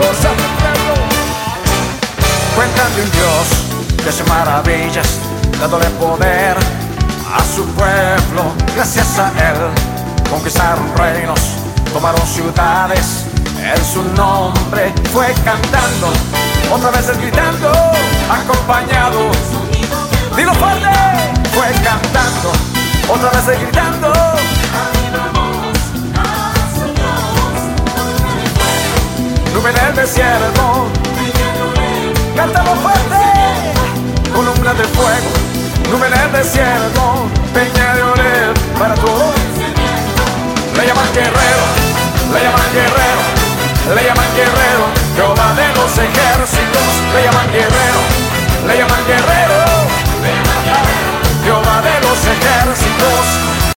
goza Cuentan de un Dios que hace maravillas, dándole poder a su pueblo. Gracias a él conquistaron reinos, tomaron ciudades. En su nombre fue cantando, otra vez gritando, acompañado. Dilo fuerte, fue cantando, otra vez gritando. el desierto. Cántalo fuerte, columna de fuego, nube en el desierto.